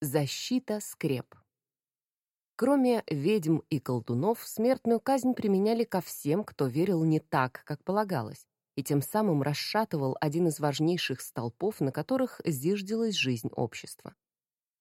Защита скреп. Кроме ведьм и колдунов, смертную казнь применяли ко всем, кто верил не так, как полагалось, и тем самым расшатывал один из важнейших столпов, на которых зиждилась жизнь общества.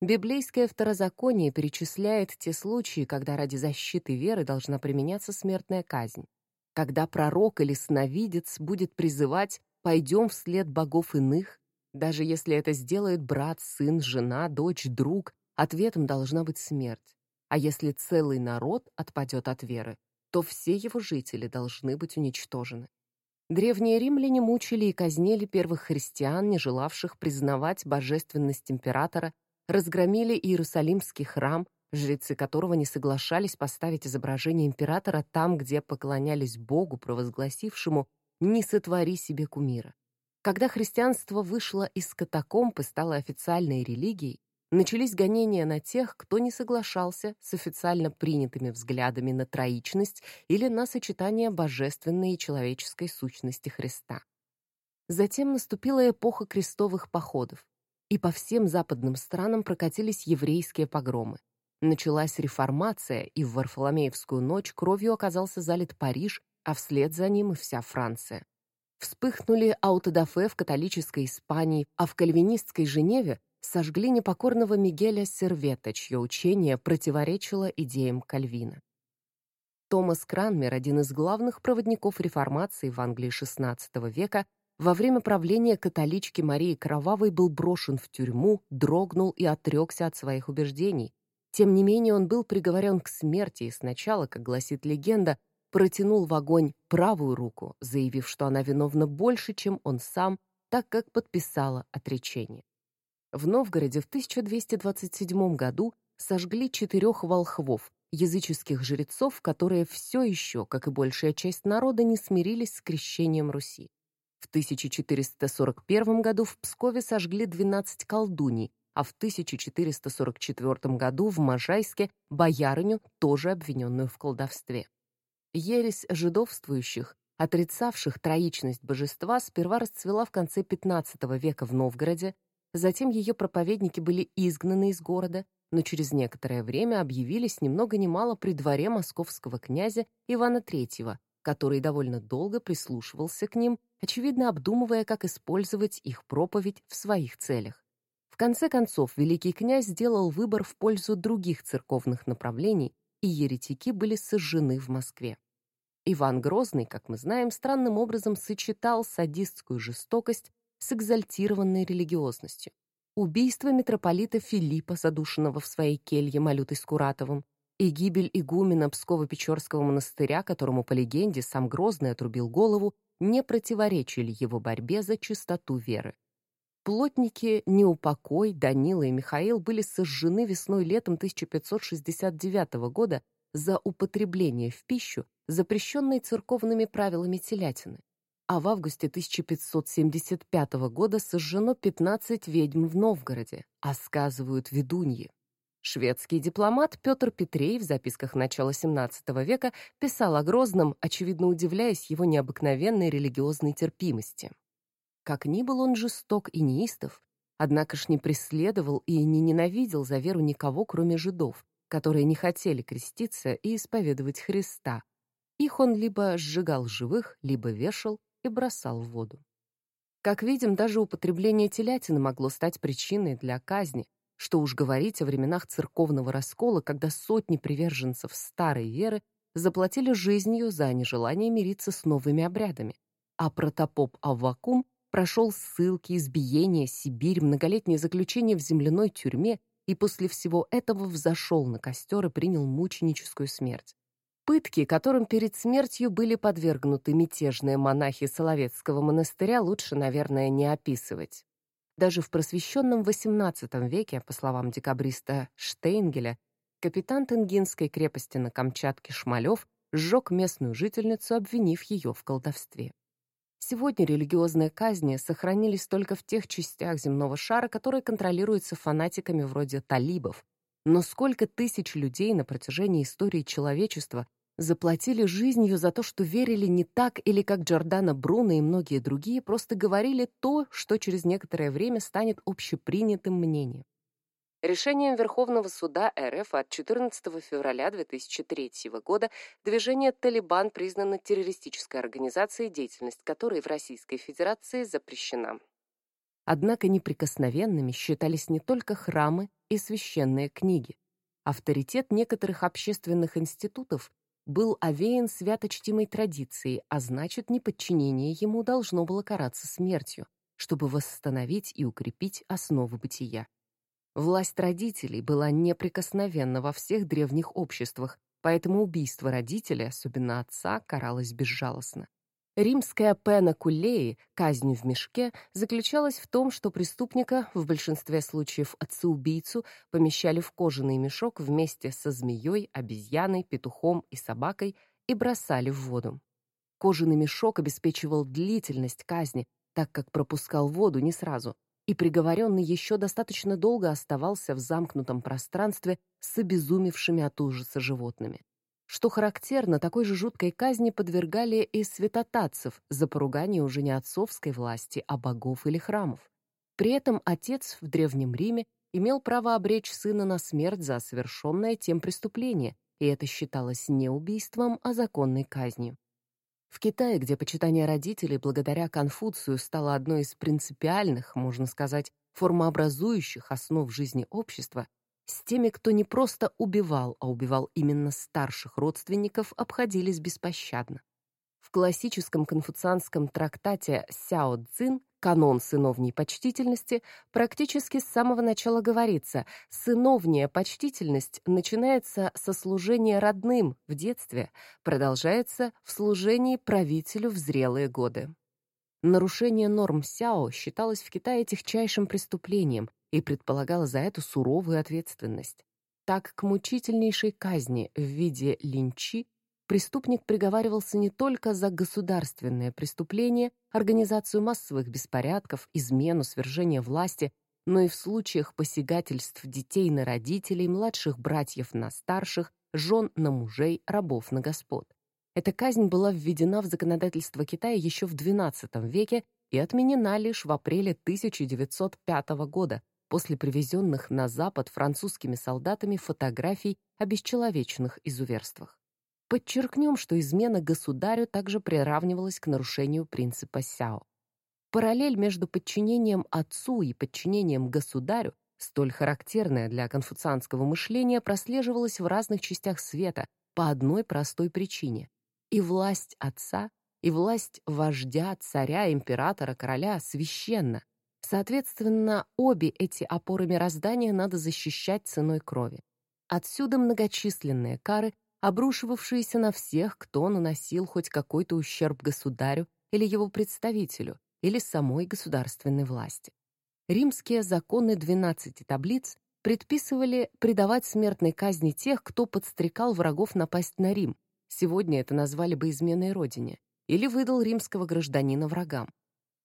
Библейское второзаконие перечисляет те случаи, когда ради защиты веры должна применяться смертная казнь. Когда пророк или сновидец будет призывать «пойдем вслед богов иных», даже если это сделает брат, сын, жена, дочь, друг, ответом должна быть смерть. А если целый народ отпадет от веры, то все его жители должны быть уничтожены. Древние римляне мучили и казнили первых христиан, не желавших признавать божественность императора, разгромили Иерусалимский храм, жрецы которого не соглашались поставить изображение императора там, где поклонялись Богу, провозгласившему «не сотвори себе кумира». Когда христианство вышло из катакомб и стало официальной религией, начались гонения на тех, кто не соглашался с официально принятыми взглядами на троичность или на сочетание божественной и человеческой сущности Христа. Затем наступила эпоха крестовых походов, и по всем западным странам прокатились еврейские погромы. Началась реформация, и в Варфоломеевскую ночь кровью оказался залит Париж, а вслед за ним и вся Франция. Вспыхнули аутодафе в католической Испании, а в кальвинистской Женеве сожгли непокорного Мигеля Сервета, чье учение противоречило идеям Кальвина. Томас Кранмер, один из главных проводников реформации в Англии XVI века, во время правления католички Марии Кровавой был брошен в тюрьму, дрогнул и отрекся от своих убеждений. Тем не менее, он был приговорен к смерти и сначала, как гласит легенда, протянул в огонь правую руку, заявив, что она виновна больше, чем он сам, так как подписала отречение. В Новгороде в 1227 году сожгли четырех волхвов, языческих жрецов, которые все еще, как и большая часть народа, не смирились с крещением Руси. В 1441 году в Пскове сожгли 12 колдуний, а в 1444 году в Можайске боярыню, тоже обвиненную в колдовстве. Ересь жидовствующих, отрицавших троичность божества, сперва расцвела в конце XV века в Новгороде, затем ее проповедники были изгнаны из города, но через некоторое время объявились ни много ни мало при дворе московского князя Ивана III, который довольно долго прислушивался к ним, очевидно обдумывая, как использовать их проповедь в своих целях. В конце концов, великий князь сделал выбор в пользу других церковных направлений, и еретики были сожжены в Москве. Иван Грозный, как мы знаем, странным образом сочетал садистскую жестокость с экзальтированной религиозностью. Убийство митрополита Филиппа, задушенного в своей келье Малютой Скуратовым, и гибель игумена Псково-Печорского монастыря, которому, по легенде, сам Грозный отрубил голову, не противоречили его борьбе за чистоту веры. Плотники Неупокой, Данила и Михаил были сожжены весной-летом 1569 года за употребление в пищу, запрещенной церковными правилами телятины. А в августе 1575 года сожжено 15 ведьм в Новгороде, а сказывают ведуньи. Шведский дипломат Петр Петрей в записках начала XVII века писал о Грозном, очевидно удивляясь его необыкновенной религиозной терпимости. Как ни был он жесток и неистов, однако ж не преследовал и не ненавидел за веру никого, кроме жидов, которые не хотели креститься и исповедовать Христа. Их он либо сжигал живых, либо вешал и бросал в воду. Как видим, даже употребление телятины могло стать причиной для казни, что уж говорить о временах церковного раскола, когда сотни приверженцев старой веры заплатили жизнью за нежелание мириться с новыми обрядами. А протопоп Аввакум прошел ссылки, избиения, Сибирь, многолетнее заключение в земляной тюрьме и после всего этого взошел на костер и принял мученическую смерть. Пытки, которым перед смертью были подвергнуты мятежные монахи Соловецкого монастыря, лучше, наверное, не описывать. Даже в просвещенном XVIII веке, по словам декабриста Штейнгеля, капитан Тенгинской крепости на Камчатке Шмалев сжег местную жительницу, обвинив ее в колдовстве. Сегодня религиозные казни сохранились только в тех частях земного шара, которые контролируются фанатиками вроде талибов. Но сколько тысяч людей на протяжении истории человечества заплатили жизнью за то, что верили не так или как Джордана Бруно и многие другие просто говорили то, что через некоторое время станет общепринятым мнением. Решением Верховного суда РФ от 14 февраля 2003 года движение «Талибан» признано террористической организацией, деятельность которой в Российской Федерации запрещена. Однако неприкосновенными считались не только храмы и священные книги. Авторитет некоторых общественных институтов был овеян святочтимой традицией, а значит, неподчинение ему должно было караться смертью, чтобы восстановить и укрепить основы бытия. Власть родителей была неприкосновенна во всех древних обществах, поэтому убийство родителя, особенно отца, каралось безжалостно. Римская пена кулеи, казнь в мешке, заключалась в том, что преступника, в большинстве случаев отца-убийцу, помещали в кожаный мешок вместе со змеей, обезьяной, петухом и собакой и бросали в воду. Кожаный мешок обеспечивал длительность казни, так как пропускал воду не сразу, и приговоренный еще достаточно долго оставался в замкнутом пространстве с обезумевшими от ужаса животными. Что характерно, такой же жуткой казни подвергали и святотатцев за поругание уже не отцовской власти, а богов или храмов. При этом отец в Древнем Риме имел право обречь сына на смерть за совершенное тем преступление, и это считалось не убийством, а законной казнью. В Китае, где почитание родителей благодаря Конфуцию стало одной из принципиальных, можно сказать, формообразующих основ жизни общества, с теми, кто не просто убивал, а убивал именно старших родственников, обходились беспощадно. В классическом конфуцианском трактате «Сяо Цзин» канон сыновней почтительности практически с самого начала говорится, сыновняя почтительность начинается со служения родным в детстве, продолжается в служении правителю в зрелые годы. Нарушение норм Сяо считалось в Китае техчайшим преступлением и предполагало за это суровую ответственность. Так к мучительнейшей казни в виде линчи преступник приговаривался не только за государственное преступление, организацию массовых беспорядков, измену, свержение власти, но и в случаях посягательств детей на родителей, младших братьев на старших, жен на мужей, рабов на господ. Эта казнь была введена в законодательство Китая еще в XII веке и отменена лишь в апреле 1905 года после привезенных на Запад французскими солдатами фотографий о бесчеловечных изуверствах. Подчеркнем, что измена государю также приравнивалась к нарушению принципа Сяо. Параллель между подчинением отцу и подчинением государю, столь характерная для конфуцианского мышления, прослеживалась в разных частях света по одной простой причине. И власть отца, и власть вождя, царя, императора, короля священна. Соответственно, обе эти опоры мироздания надо защищать ценой крови. Отсюда многочисленные кары, обрушивавшиеся на всех, кто наносил хоть какой-то ущерб государю или его представителю, или самой государственной власти. Римские законы 12 таблиц предписывали предавать смертной казни тех, кто подстрекал врагов напасть на Рим, сегодня это назвали бы изменой родине, или выдал римского гражданина врагам.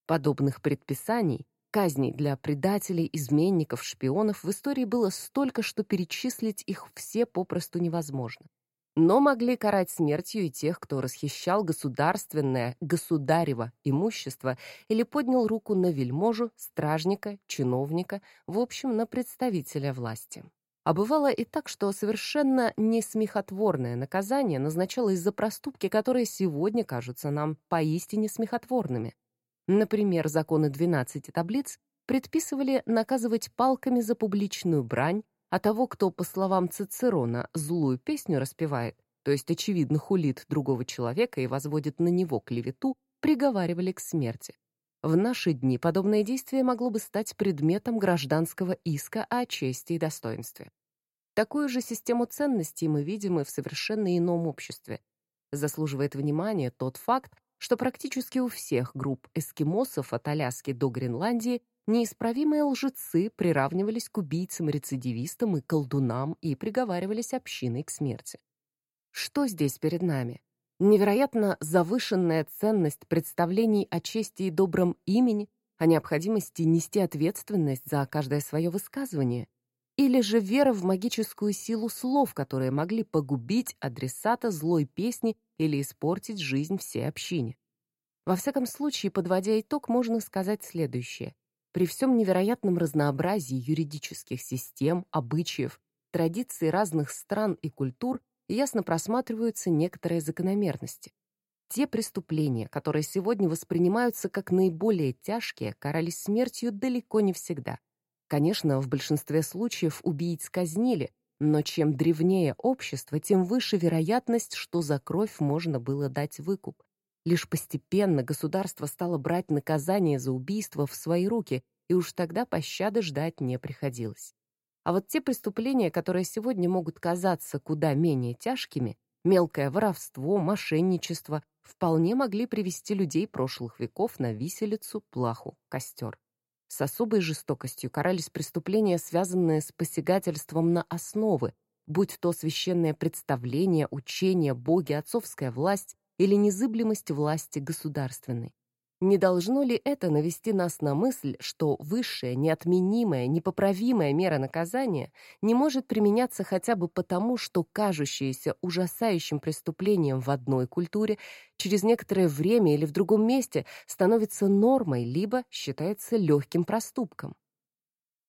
Подобных предписаний, казней для предателей, изменников, шпионов в истории было столько, что перечислить их все попросту невозможно но могли карать смертью и тех, кто расхищал государственное, государево имущество или поднял руку на вельможу, стражника, чиновника, в общем, на представителя власти. А бывало и так, что совершенно несмехотворное наказание назначалось за проступки, которые сегодня кажутся нам поистине смехотворными. Например, законы 12 таблиц предписывали наказывать палками за публичную брань, а того, кто, по словам Цицерона, злую песню распевает, то есть очевидно хулит другого человека и возводит на него клевету, приговаривали к смерти. В наши дни подобное действие могло бы стать предметом гражданского иска о чести и достоинстве. Такую же систему ценностей мы видим и в совершенно ином обществе. Заслуживает внимания тот факт, что практически у всех групп эскимосов от Аляски до Гренландии Неисправимые лжецы приравнивались к убийцам-рецидивистам и колдунам и приговаривались общиной к смерти. Что здесь перед нами? Невероятно завышенная ценность представлений о чести и добром имени, о необходимости нести ответственность за каждое свое высказывание, или же вера в магическую силу слов, которые могли погубить адресата злой песни или испортить жизнь всей общине. Во всяком случае, подводя итог, можно сказать следующее. При всем невероятном разнообразии юридических систем, обычаев, традиций разных стран и культур ясно просматриваются некоторые закономерности. Те преступления, которые сегодня воспринимаются как наиболее тяжкие, карались смертью далеко не всегда. Конечно, в большинстве случаев убийц казнили, но чем древнее общество, тем выше вероятность, что за кровь можно было дать выкуп. Лишь постепенно государство стало брать наказание за убийство в свои руки, и уж тогда пощады ждать не приходилось. А вот те преступления, которые сегодня могут казаться куда менее тяжкими, мелкое воровство, мошенничество, вполне могли привести людей прошлых веков на виселицу, плаху, костер. С особой жестокостью карались преступления, связанные с посягательством на основы, будь то священное представление, учение, боги, отцовская власть или незыблемость власти государственной. Не должно ли это навести нас на мысль, что высшая, неотменимая, непоправимая мера наказания не может применяться хотя бы потому, что кажущееся ужасающим преступлением в одной культуре через некоторое время или в другом месте становится нормой, либо считается легким проступком?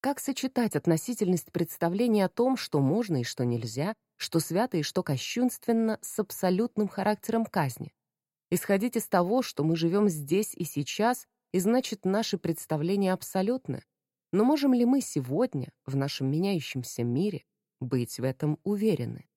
Как сочетать относительность представления о том, что можно и что нельзя, что свято и что кощунственно, с абсолютным характером казни? Исходить из того, что мы живем здесь и сейчас, и значит, наши представления абсолютны. Но можем ли мы сегодня, в нашем меняющемся мире, быть в этом уверены?